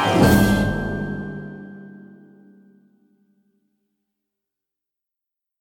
Bye.